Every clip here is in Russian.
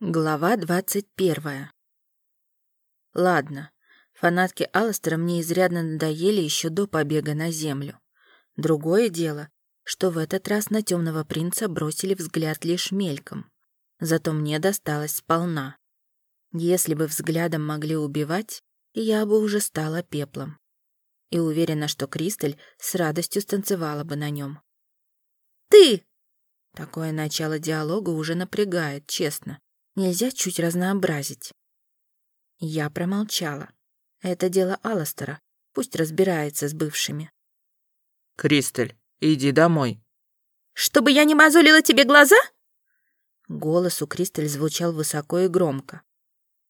Глава двадцать первая. Ладно, фанатки Алластера мне изрядно надоели еще до побега на Землю. Другое дело, что в этот раз на темного принца бросили взгляд лишь мельком. Зато мне досталось сполна. Если бы взглядом могли убивать, я бы уже стала пеплом. И уверена, что Кристаль с радостью станцевала бы на нем. «Ты!» Такое начало диалога уже напрягает, честно. Нельзя чуть разнообразить. Я промолчала. Это дело Алластера. Пусть разбирается с бывшими. «Кристаль, иди домой». «Чтобы я не мозолила тебе глаза?» Голос у Кристаль звучал высоко и громко.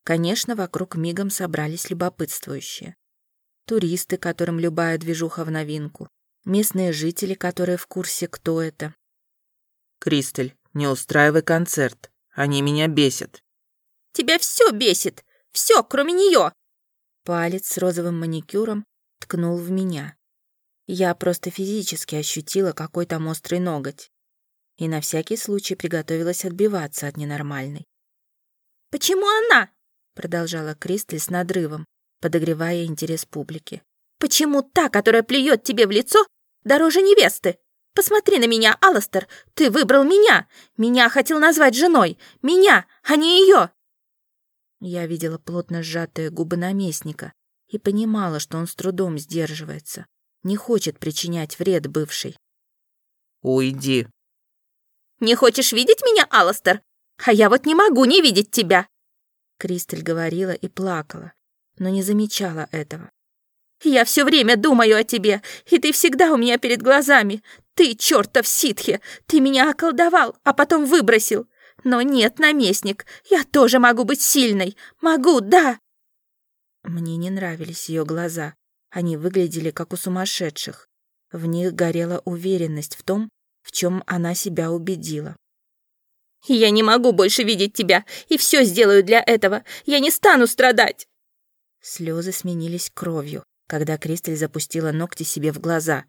Конечно, вокруг мигом собрались любопытствующие. Туристы, которым любая движуха в новинку. Местные жители, которые в курсе, кто это. «Кристаль, не устраивай концерт. Они меня бесят. Тебя все бесит. Все, кроме нее. Палец с розовым маникюром ткнул в меня. Я просто физически ощутила какой там острый ноготь. И на всякий случай приготовилась отбиваться от ненормальной. «Почему она?» продолжала Кристаль с надрывом, подогревая интерес публики. «Почему та, которая плюет тебе в лицо, дороже невесты?» Посмотри на меня, Аластер. Ты выбрал меня. Меня хотел назвать женой. Меня, а не ее. Я видела плотно сжатые губы наместника и понимала, что он с трудом сдерживается, не хочет причинять вред бывшей. «Уйди». «Не хочешь видеть меня, Аластер? А я вот не могу не видеть тебя!» Кристаль говорила и плакала, но не замечала этого. Я все время думаю о тебе, и ты всегда у меня перед глазами. Ты, чертов ситхи, ты меня околдовал, а потом выбросил. Но нет, наместник, я тоже могу быть сильной. Могу, да. Мне не нравились ее глаза. Они выглядели как у сумасшедших. В них горела уверенность в том, в чем она себя убедила. «Я не могу больше видеть тебя, и все сделаю для этого. Я не стану страдать!» Слезы сменились кровью когда Кристаль запустила ногти себе в глаза.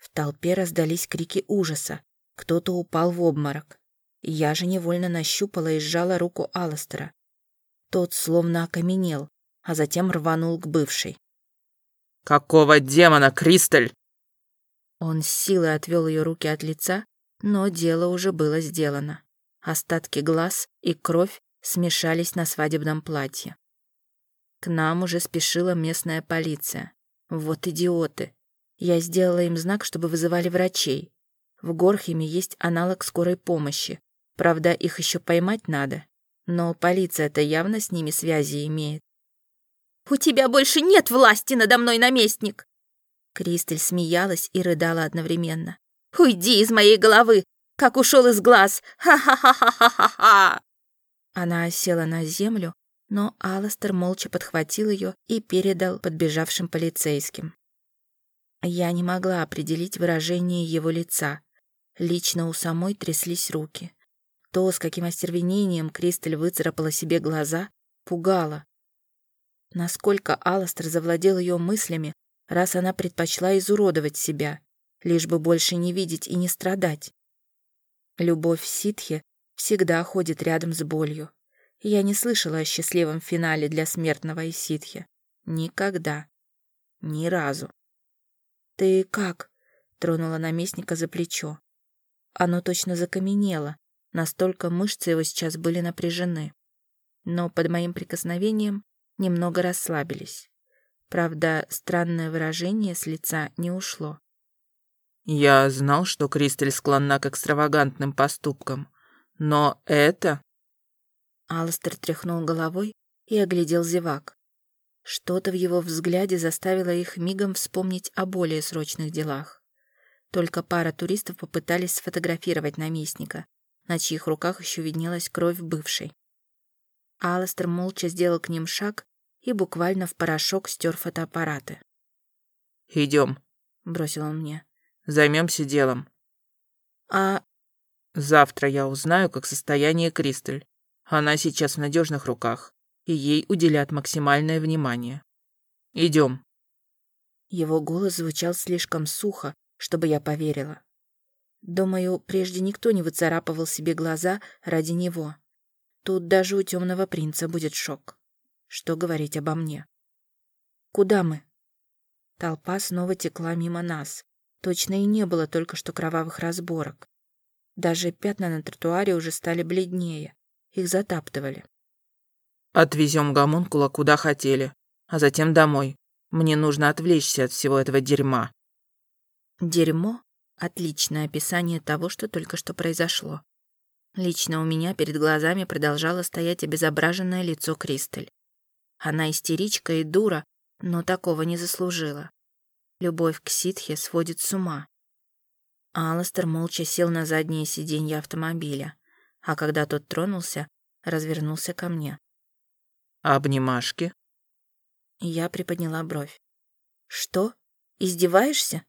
В толпе раздались крики ужаса. Кто-то упал в обморок. Я же невольно нащупала и сжала руку Алластера. Тот словно окаменел, а затем рванул к бывшей. «Какого демона, Кристаль?» Он с силой отвел ее руки от лица, но дело уже было сделано. Остатки глаз и кровь смешались на свадебном платье. К нам уже спешила местная полиция. Вот идиоты. Я сделала им знак, чтобы вызывали врачей. В Горхеме есть аналог скорой помощи. Правда, их еще поймать надо. Но полиция-то явно с ними связи имеет. «У тебя больше нет власти надо мной, наместник!» Кристель смеялась и рыдала одновременно. «Уйди из моей головы, как ушел из глаз! Ха-ха-ха-ха-ха-ха!» Она осела на землю, но Аластер молча подхватил ее и передал подбежавшим полицейским. Я не могла определить выражение его лица. Лично у самой тряслись руки. То, с каким остервенением Кристаль выцарапала себе глаза, пугало. Насколько Аластер завладел ее мыслями, раз она предпочла изуродовать себя, лишь бы больше не видеть и не страдать. Любовь ситхи всегда ходит рядом с болью. Я не слышала о счастливом финале для смертного Иситхи. Никогда. Ни разу. «Ты как?» — тронула наместника за плечо. Оно точно закаменело, настолько мышцы его сейчас были напряжены. Но под моим прикосновением немного расслабились. Правда, странное выражение с лица не ушло. «Я знал, что Кристаль склонна к экстравагантным поступкам, но это...» Алластер тряхнул головой и оглядел зевак. Что-то в его взгляде заставило их мигом вспомнить о более срочных делах. Только пара туристов попытались сфотографировать наместника, на чьих руках еще виднелась кровь бывшей. Алластер молча сделал к ним шаг и буквально в порошок стер фотоаппараты. «Идем», — бросил он мне. «Займемся делом». «А...» «Завтра я узнаю, как состояние Кристаль. Она сейчас в надежных руках, и ей уделят максимальное внимание. Идем. Его голос звучал слишком сухо, чтобы я поверила. Думаю, прежде никто не выцарапывал себе глаза ради него. Тут даже у темного принца будет шок. Что говорить обо мне? Куда мы? Толпа снова текла мимо нас. Точно и не было только что кровавых разборок. Даже пятна на тротуаре уже стали бледнее. Их затаптывали. Отвезем гомункула куда хотели, а затем домой. Мне нужно отвлечься от всего этого дерьма. Дерьмо — отличное описание того, что только что произошло. Лично у меня перед глазами продолжало стоять обезображенное лицо Кристаль. Она истеричка и дура, но такого не заслужила. Любовь к ситхе сводит с ума. Алластер молча сел на заднее сиденье автомобиля, а когда тот тронулся, развернулся ко мне. «Обнимашки?» Я приподняла бровь. «Что? Издеваешься?»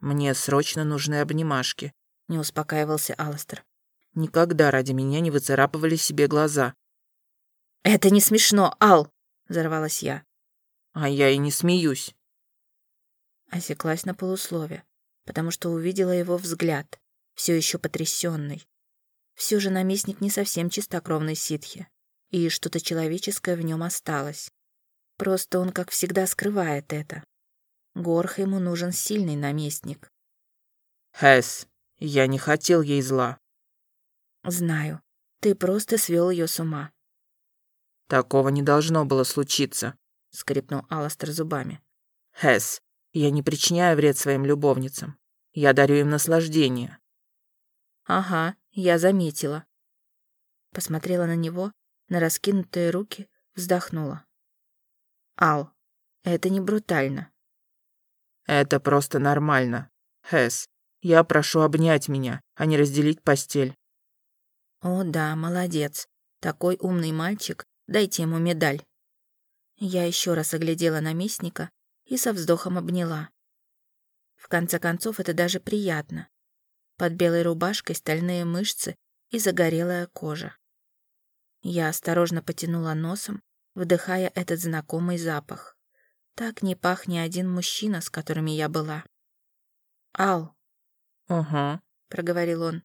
«Мне срочно нужны обнимашки», — не успокаивался Алластер. «Никогда ради меня не выцарапывали себе глаза». «Это не смешно, Ал!» — взорвалась я. «А я и не смеюсь». Осеклась на полуслове, потому что увидела его взгляд, все еще потрясенный. Все же наместник не совсем чистокровный ситхи, и что-то человеческое в нем осталось. Просто он, как всегда, скрывает это. Горх ему нужен сильный наместник. Хэс, я не хотел ей зла. Знаю. Ты просто свел ее с ума. Такого не должно было случиться, скрипнул Аластер зубами. Хэс, я не причиняю вред своим любовницам. Я дарю им наслаждение. Ага, я заметила. Посмотрела на него, на раскинутые руки, вздохнула. Ал, это не брутально. Это просто нормально. Хэс, я прошу обнять меня, а не разделить постель. О да, молодец. Такой умный мальчик. Дайте ему медаль. Я еще раз оглядела наместника и со вздохом обняла. В конце концов, это даже приятно. Под белой рубашкой стальные мышцы и загорелая кожа. Я осторожно потянула носом, вдыхая этот знакомый запах. Так не пах ни один мужчина, с которыми я была. «Ал». «Угу», — проговорил он.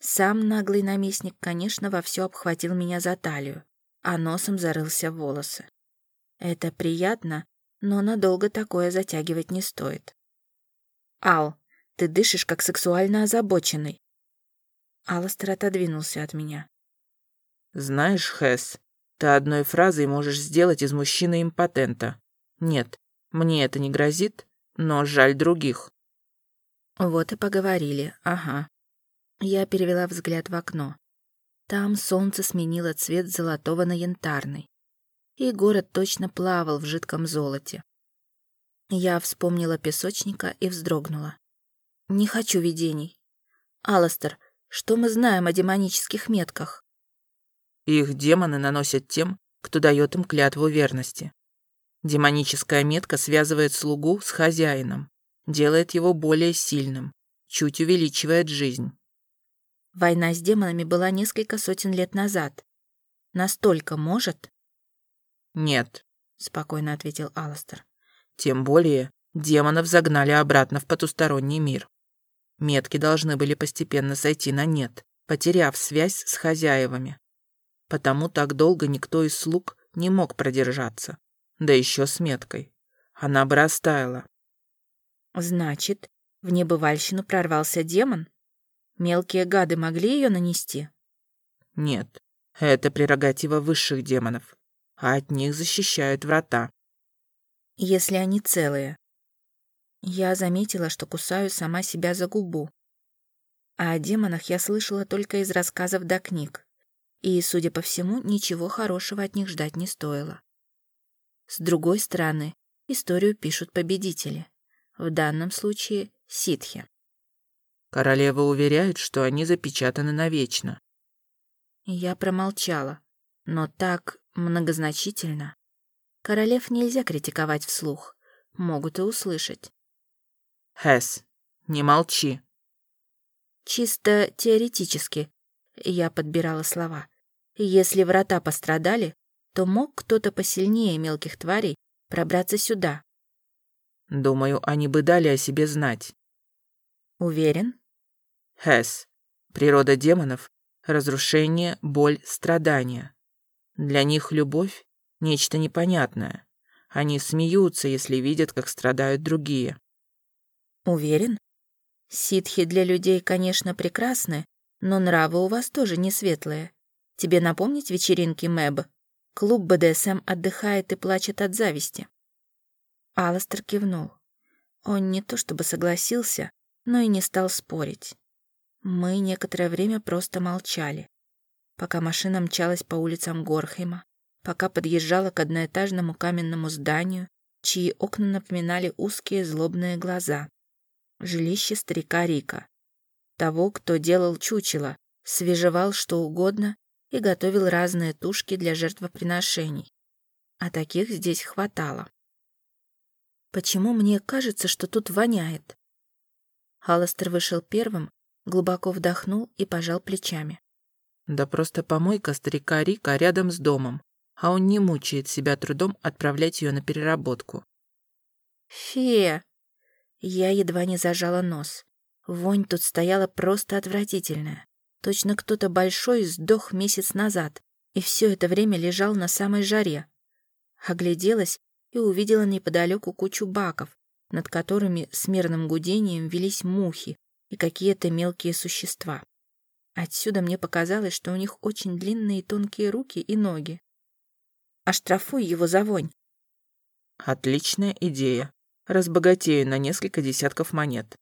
Сам наглый наместник, конечно, вовсю обхватил меня за талию, а носом зарылся в волосы. Это приятно, но надолго такое затягивать не стоит. «Ал, ты дышишь, как сексуально озабоченный». Алластер отодвинулся от меня. «Знаешь, Хэс, ты одной фразой можешь сделать из мужчины импотента. Нет, мне это не грозит, но жаль других. Вот и поговорили, ага. Я перевела взгляд в окно. Там солнце сменило цвет золотого на янтарный. И город точно плавал в жидком золоте. Я вспомнила песочника и вздрогнула. Не хочу видений. Аластер, что мы знаем о демонических метках? Их демоны наносят тем, кто дает им клятву верности. Демоническая метка связывает слугу с хозяином, делает его более сильным, чуть увеличивает жизнь. Война с демонами была несколько сотен лет назад. Настолько может? Нет, спокойно ответил Аластер. Тем более, демонов загнали обратно в потусторонний мир. Метки должны были постепенно сойти на нет, потеряв связь с хозяевами потому так долго никто из слуг не мог продержаться. Да еще с меткой. Она бы растаяла. Значит, в небывальщину прорвался демон? Мелкие гады могли ее нанести? Нет, это прерогатива высших демонов, а от них защищают врата. Если они целые. Я заметила, что кусаю сама себя за губу. А о демонах я слышала только из рассказов до книг и, судя по всему, ничего хорошего от них ждать не стоило. С другой стороны, историю пишут победители. В данном случае — ситхи. Королева уверяет, что они запечатаны навечно. Я промолчала, но так многозначительно. Королев нельзя критиковать вслух, могут и услышать. Хэс, не молчи. Чисто теоретически я подбирала слова. Если врата пострадали, то мог кто-то посильнее мелких тварей пробраться сюда. Думаю, они бы дали о себе знать. Уверен? Хэс, природа демонов разрушение, боль, страдания. Для них любовь – нечто непонятное. Они смеются, если видят, как страдают другие. Уверен? Ситхи для людей, конечно, прекрасны, но нравы у вас тоже не светлые. Тебе напомнить вечеринки Мэб? Клуб БДСМ отдыхает и плачет от зависти. Аластер кивнул. Он не то чтобы согласился, но и не стал спорить. Мы некоторое время просто молчали. Пока машина мчалась по улицам Горхейма, пока подъезжала к одноэтажному каменному зданию, чьи окна напоминали узкие злобные глаза. Жилище старика Рика. Того, кто делал чучело, свежевал что угодно и готовил разные тушки для жертвоприношений. А таких здесь хватало. Почему мне кажется, что тут воняет? Алластер вышел первым, глубоко вдохнул и пожал плечами. Да просто помойка старика Рика рядом с домом, а он не мучает себя трудом отправлять ее на переработку. Фе! Я едва не зажала нос. Вонь тут стояла просто отвратительная. Точно кто-то большой сдох месяц назад, и все это время лежал на самой жаре. Огляделась и увидела неподалеку кучу баков, над которыми с мерным гудением велись мухи и какие-то мелкие существа. Отсюда мне показалось, что у них очень длинные тонкие руки и ноги. Оштрафуй его за вонь. Отличная идея. Разбогатею на несколько десятков монет.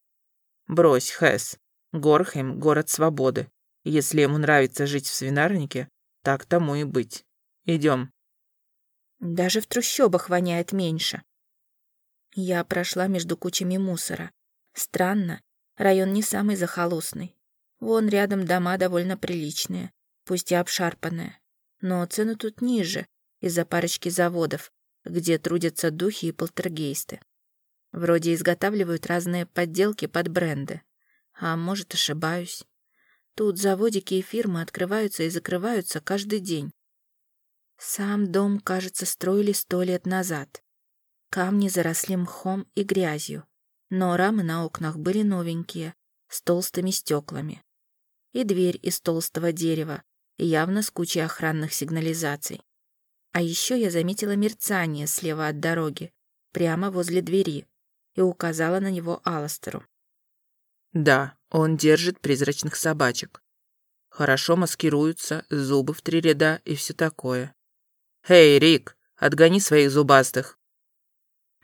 Брось, Хэс. Горхем — город свободы. Если ему нравится жить в свинарнике, так тому и быть. Идем. Даже в трущобах воняет меньше. Я прошла между кучами мусора. Странно, район не самый захолустный. Вон рядом дома довольно приличные, пусть и обшарпанные. Но цены тут ниже, из-за парочки заводов, где трудятся духи и полтергейсты. Вроде изготавливают разные подделки под бренды. А может, ошибаюсь. Тут заводики и фирмы открываются и закрываются каждый день. Сам дом, кажется, строили сто лет назад. Камни заросли мхом и грязью, но рамы на окнах были новенькие, с толстыми стеклами. И дверь из толстого дерева, явно с кучей охранных сигнализаций. А еще я заметила мерцание слева от дороги, прямо возле двери, и указала на него Аластеру. Да, он держит призрачных собачек. Хорошо маскируются, зубы в три ряда и все такое. «Эй, Рик, отгони своих зубастых!»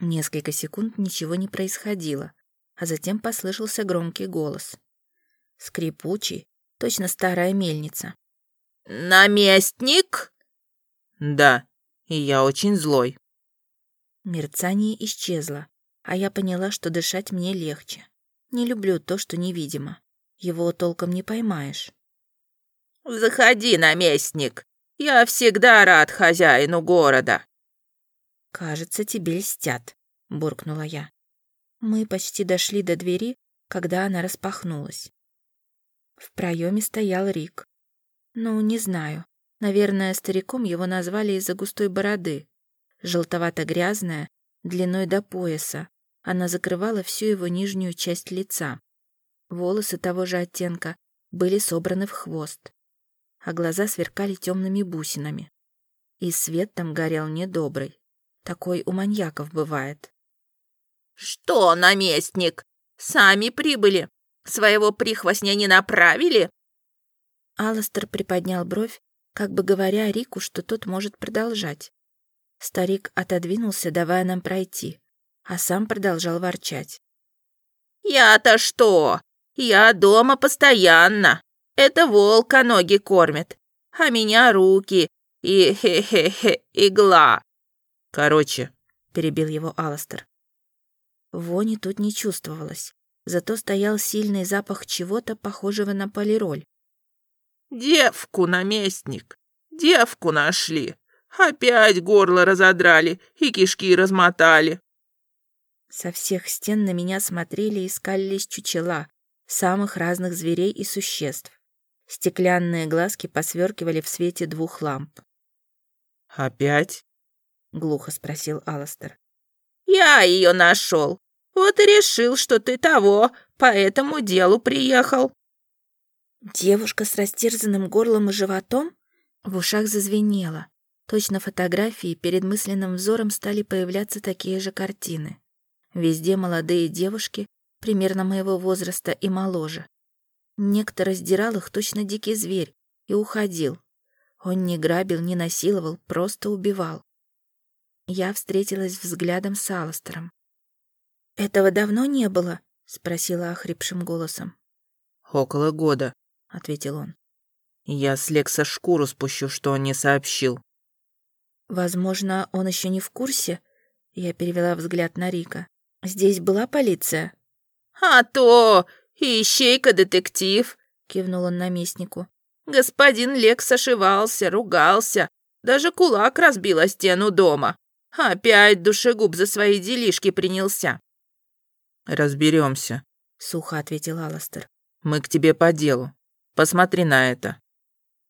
Несколько секунд ничего не происходило, а затем послышался громкий голос. Скрипучий, точно старая мельница. «Наместник?» «Да, и я очень злой». Мерцание исчезло, а я поняла, что дышать мне легче. Не люблю то, что невидимо. Его толком не поймаешь. «Заходи, наместник!» Я всегда рад хозяину города». «Кажется, тебе льстят», — буркнула я. Мы почти дошли до двери, когда она распахнулась. В проеме стоял Рик. Ну, не знаю. Наверное, стариком его назвали из-за густой бороды. Желтовато-грязная, длиной до пояса. Она закрывала всю его нижнюю часть лица. Волосы того же оттенка были собраны в хвост а глаза сверкали темными бусинами. И свет там горел недобрый. Такой у маньяков бывает. «Что, наместник, сами прибыли? Своего прихвостня не направили?» Алластер приподнял бровь, как бы говоря Рику, что тот может продолжать. Старик отодвинулся, давая нам пройти, а сам продолжал ворчать. «Я-то что? Я дома постоянно. Это волка ноги кормит, а меня руки и хе-хе-хе игла. Короче, перебил его Аластер. Вони тут не чувствовалось, зато стоял сильный запах чего-то похожего на полироль. Девку, наместник, девку нашли. Опять горло разодрали и кишки размотали. Со всех стен на меня смотрели и скалились чучела самых разных зверей и существ. Стеклянные глазки посверкивали в свете двух ламп. «Опять?» — глухо спросил Аластер. «Я ее нашел. Вот и решил, что ты того, по этому делу приехал». Девушка с растерзанным горлом и животом? В ушах зазвенело. Точно фотографии перед мысленным взором стали появляться такие же картины. Везде молодые девушки, примерно моего возраста и моложе. Некто раздирал их точно дикий зверь и уходил. Он не грабил, не насиловал, просто убивал. Я встретилась взглядом с Алластером. «Этого давно не было?» — спросила охрипшим голосом. «Около года», — ответил он. «Я с Лекса шкуру спущу, что он не сообщил». «Возможно, он еще не в курсе?» Я перевела взгляд на Рика. «Здесь была полиция?» «А то! Ищейка-детектив!» — кивнул он наместнику. «Господин Лекс ошивался, ругался, даже кулак разбил о стену дома. Опять душегуб за свои делишки принялся». «Разберемся», — сухо ответил Алластер. «Мы к тебе по делу. Посмотри на это».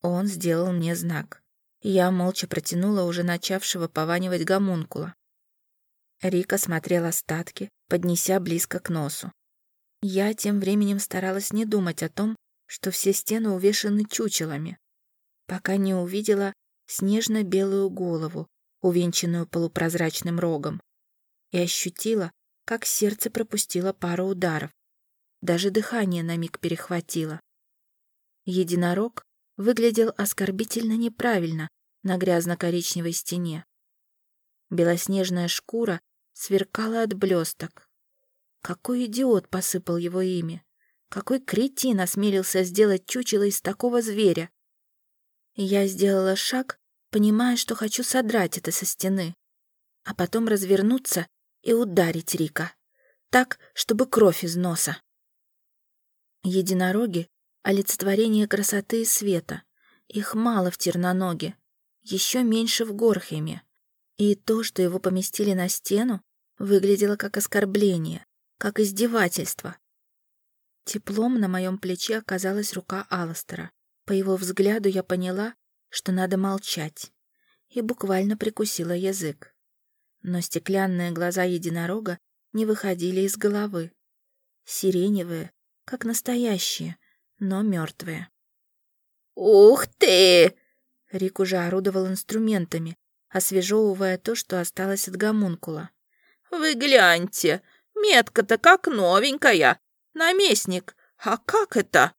Он сделал мне знак. Я молча протянула уже начавшего пованивать гомункула. Рика смотрел остатки, поднеся близко к носу. Я тем временем старалась не думать о том, что все стены увешаны чучелами, пока не увидела снежно-белую голову, увенчанную полупрозрачным рогом, и ощутила, как сердце пропустило пару ударов. Даже дыхание на миг перехватило. Единорог выглядел оскорбительно неправильно на грязно-коричневой стене. Белоснежная шкура сверкала от блесток. Какой идиот посыпал его ими? Какой кретин осмелился сделать чучело из такого зверя? Я сделала шаг, понимая, что хочу содрать это со стены, а потом развернуться и ударить Рика, так, чтобы кровь из носа. Единороги — олицетворение красоты и света. Их мало в Терноноге, еще меньше в Горхеме. И то, что его поместили на стену, выглядело как оскорбление, как издевательство. Теплом на моем плече оказалась рука Алластера. По его взгляду я поняла, что надо молчать, и буквально прикусила язык. Но стеклянные глаза единорога не выходили из головы. Сиреневые, как настоящие, но мертвые. «Ух ты!» Рик уже орудовал инструментами, освежевывая то, что осталось от гомункула. «Вы гляньте, метка-то как новенькая. Наместник, а как это?»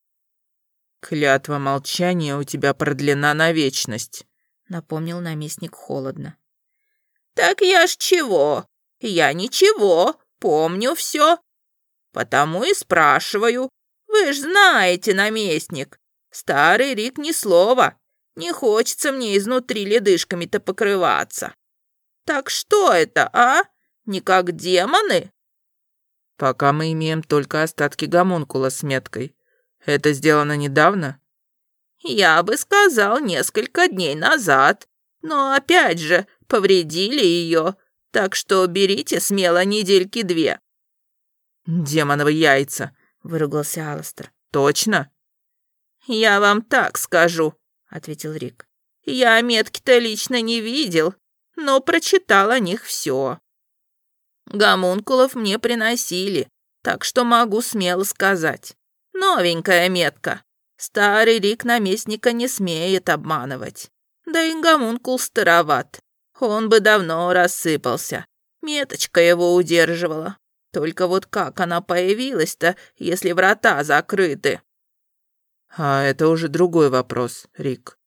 «Клятва молчания у тебя продлена на вечность», — напомнил наместник холодно. «Так я ж чего? Я ничего, помню все. Потому и спрашиваю. Вы ж знаете, наместник, старый Рик ни слова, не хочется мне изнутри ледышками-то покрываться. Так что это, а? Не как демоны? Пока мы имеем только остатки гомункула с меткой. Это сделано недавно? Я бы сказал, несколько дней назад. Но опять же, повредили ее, так что берите смело недельки две. «Демоновы яйца!» — выругался Алластер. «Точно?» «Я вам так скажу ответил Рик. «Я метки-то лично не видел, но прочитал о них все. Гомункулов мне приносили, так что могу смело сказать. Новенькая метка. Старый Рик наместника не смеет обманывать. Да и гомункул староват. Он бы давно рассыпался. Меточка его удерживала. Только вот как она появилась-то, если врата закрыты? А это уже другой вопрос, Рик.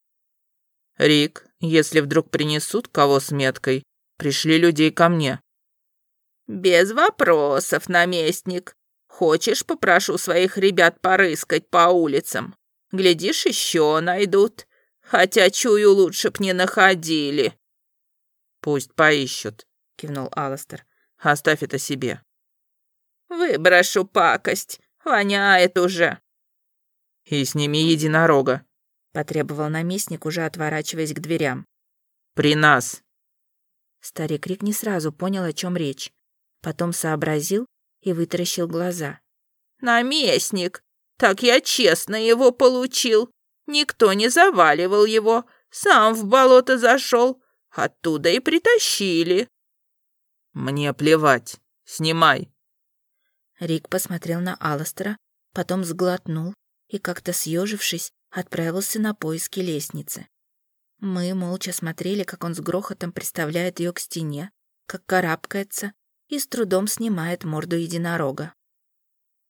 Рик, если вдруг принесут кого с меткой, пришли людей ко мне. Без вопросов, наместник. Хочешь, попрошу своих ребят порыскать по улицам. Глядишь, еще найдут. Хотя, чую, лучше б не находили. Пусть поищут, кивнул Аластер. Оставь это себе. Выброшу пакость. Воняет уже. «И сними единорога», — потребовал наместник, уже отворачиваясь к дверям. «При нас». Старик Рик не сразу понял, о чем речь. Потом сообразил и вытаращил глаза. «Наместник, так я честно его получил. Никто не заваливал его, сам в болото зашел, оттуда и притащили». «Мне плевать, снимай». Рик посмотрел на Алластера, потом сглотнул, и, как-то съежившись, отправился на поиски лестницы. Мы молча смотрели, как он с грохотом приставляет ее к стене, как карабкается и с трудом снимает морду единорога.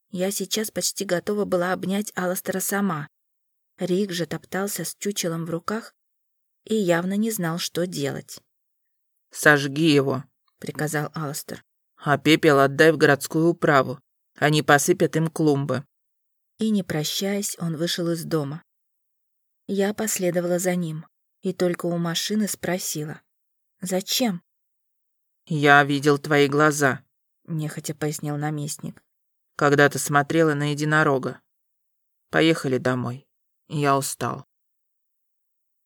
Я сейчас почти готова была обнять Аластера сама. Рик же топтался с чучелом в руках и явно не знал, что делать. «Сожги его», — приказал Аластер. «А пепел отдай в городскую управу. Они посыпят им клумбы». И, не прощаясь, он вышел из дома. Я последовала за ним и только у машины спросила. «Зачем?» «Я видел твои глаза», — нехотя пояснил наместник. «Когда ты смотрела на единорога. Поехали домой. Я устал».